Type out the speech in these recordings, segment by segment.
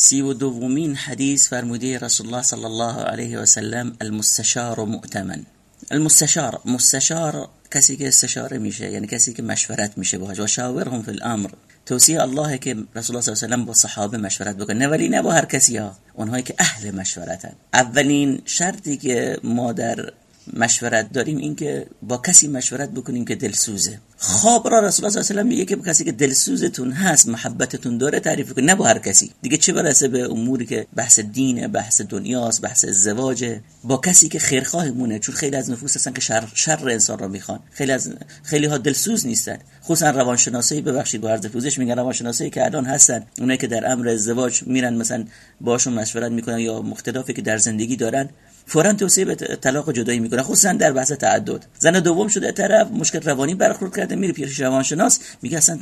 سی و دومین حدیث فرموده رسول الله صلی الله علیه و سلم المستشار مؤتمن. المستشار مستشار کسی که استشاره میشه یعنی کسی که مشورت میشه باهاش. و شاورهم فی الامر. توصیه الله که رسول الله صلی الله علیه و با صحابه مشورت بکنه. نه ولی نه با هر کسی ها. اونهایی که أهل مشورتن. اولین شرطی که ما در مشورت داریم این که با کسی مشورت بکنیم که دلسوزه. خواب را رسول الله صلی الله علیه و میگه که کسی که دلسوزتون هست محبتتون داره تعریف کنه نه با هر کسی. دیگه چه برسه به اموری که بحث دینه بحث دنیاست بحث ازدواجه با کسی که خیرخواه مونه چون خیلی از نفوس هستن که شر, شر انسان را می‌خوان. خیلی از خیلی ها دلسوز نیستن. خصوصا روانشناسی ببخشید با عرض پوزش میگن روانشناسی که الان هستن اونایی که در امر ازدواج میرن مثلا باشون مشورت می‌کنن یا مختلفی که در زندگی دارن فورا توصیه به طلاق جدایی می‌کنه. خصوصا در بحث تعدد. زن دوم شده طرف مشکل روانی برخورد کرده میره پیش روانشناس. میگه اصلا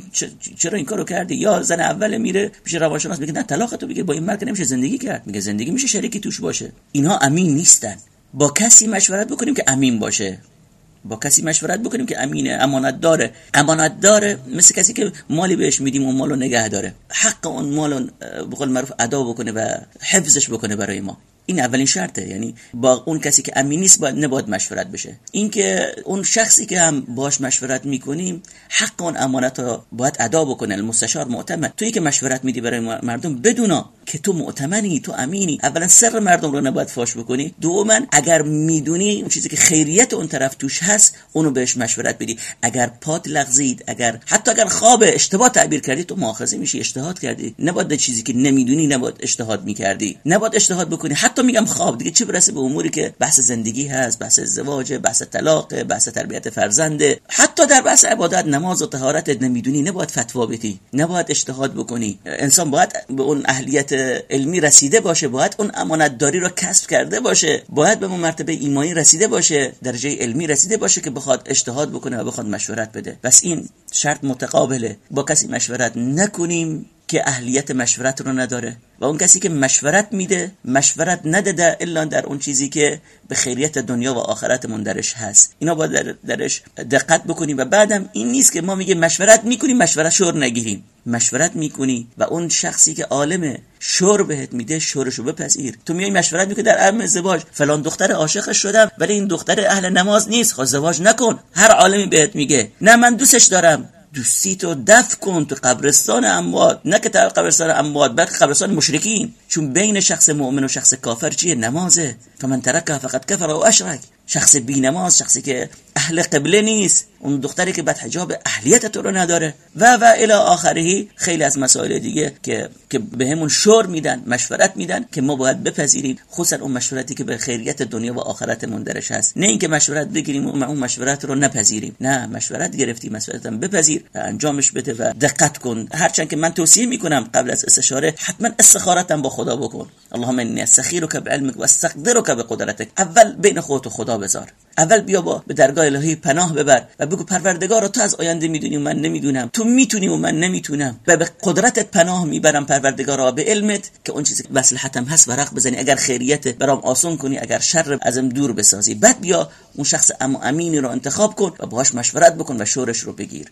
چرا این کارو کردی؟ یا زن اول میره پیش روانشناس میگه نه طلاق تو بگیر. با این مرد نمیشه زندگی کرد. میگه زندگی میشه شریکی توش باشه. اینها امین نیستن. با کسی مشورت بکنیم که امین باشه. با کسی مشورت بکنیم که امینه امانت داره. امانت داره مثل کسی که مالی بهش میدیم اون مالو نگه داره. حق اون مالو به قول معروف ادا بکنه و حفظش بکنه برای ما. این اولین شرطه. یعنی با اون کسی که امین نیست باید نباید مشورت بشه. اینکه اون شخصی که هم باش مشورت می‌کنیم حق اون امانت رو باید ادا بکنه المستشار معتمد. تویی که مشورت میدی برای مردم بدونا که تو معتمنی تو امینی. اولا سر مردم رو نباید فاش بکنی. دوما اگر می‌دونی اون چیزی که خیریت اون طرف توش هست اونو بهش مشورت بدی. اگر پات لغزید اگر حتی اگر خواب اشتباه تعبیر کردی تو مؤاخذه میشی اجتهاد کردی. نباید چیزی که نمی‌دونی نباید اجتهاد می‌کردی. نباید اجتهاد بکنی. حتی میگم خواب. دیگه چه برسه به اموری که بحث زندگی هست بحث ازدواج بحث طلاق بحث تربیت فرزنده حتی در بحث عبادت نماز و طهارت نمی‌دونی. نباید فتوا بدی. نباید اجتهاد بکنی. انسان باید به اون اهلیت علمی رسیده باشه باید اون امانت داری رو کسب کرده باشه. باید به اون مرتبه ایمانی رسیده باشه درجه علمی رسیده باشه که بخواد اجتهاد بکنه و بخواد مشورت بده. بس این شرط متقابله. با کسی مشورت نکنیم که اهلیت مشورت رو نداره. و اون کسی که مشورت میده مشورت نداده الا در اون چیزی که به خیریت دنیا و آخرتمون درش هست. اینا باید در درش دقت بکنیم و بعدم این نیست که ما میگه مشورت می‌کنیم مشورت شور نگیریم. مشورت می‌کنی و اون شخصی که عالمه شور بهت میده شورشو بپذیر. تو میای مشورت می‌کنی در امر ازدواج فلان دختر عاشقش شدم ولی این دختر اهل نماز نیست. خواست ازدواج نکن. هر عالمی بهت میگه. نه من دوستش دارم. دوستی تو دف کن تو قبرستان اموات. نه که قبرستان اموات بلکه قبرستان مشرکین. چون بین شخص مؤمن و شخص کافر چیه؟ نمازه. فمن ترکه فقط کفر و اشرک. شخص بی نماز شخصی که اهل قبله نیست. اون دختری که بد حجاب اهلیت تو رو نداره. و و الی آخرهی خیلی از مسائل دیگه که که بهمون شور میدن مشورت میدن که ما باید بپذیریم. خصوصا اون مشورتی که به خیریت دنیا و آخرتمون درش هست. نه اینکه مشورت بگیریم و اون مشورت رو نپذیریم. نه مشورت گرفتی مشورتم بپذیر و انجامش بده و دقت کن. هرچند که من توصیه می‌کنم قبل از استشاره حتما استخارتم با خدا بکن. اللهم انی استخیرک بعلمک و استقدرک بقدرتک. اول بین خودت و خدا بذار. اول بیا با به درگاه الهی پناه ببر و بگو پروردگار تو از آینده می‌دونی و من نمی‌دونم. تو می‌تونی و من نمی‌تونم. و به قدرتت پناه می‌برم پروردگارا به علمت که اون چیزی که مصلحتم هست ورق بزنی. اگر خیریت برام آسون کنی اگر شر ازم دور بسازی. بعد بیا اون شخص امینی رو انتخاب کن و باهاش مشورت بکن و شورش رو بگیر.